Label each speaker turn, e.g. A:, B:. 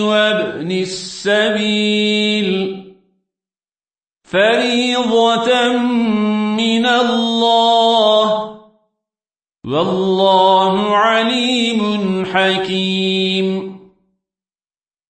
A: وابن السبيل فريضة من الله والله عليم حكيم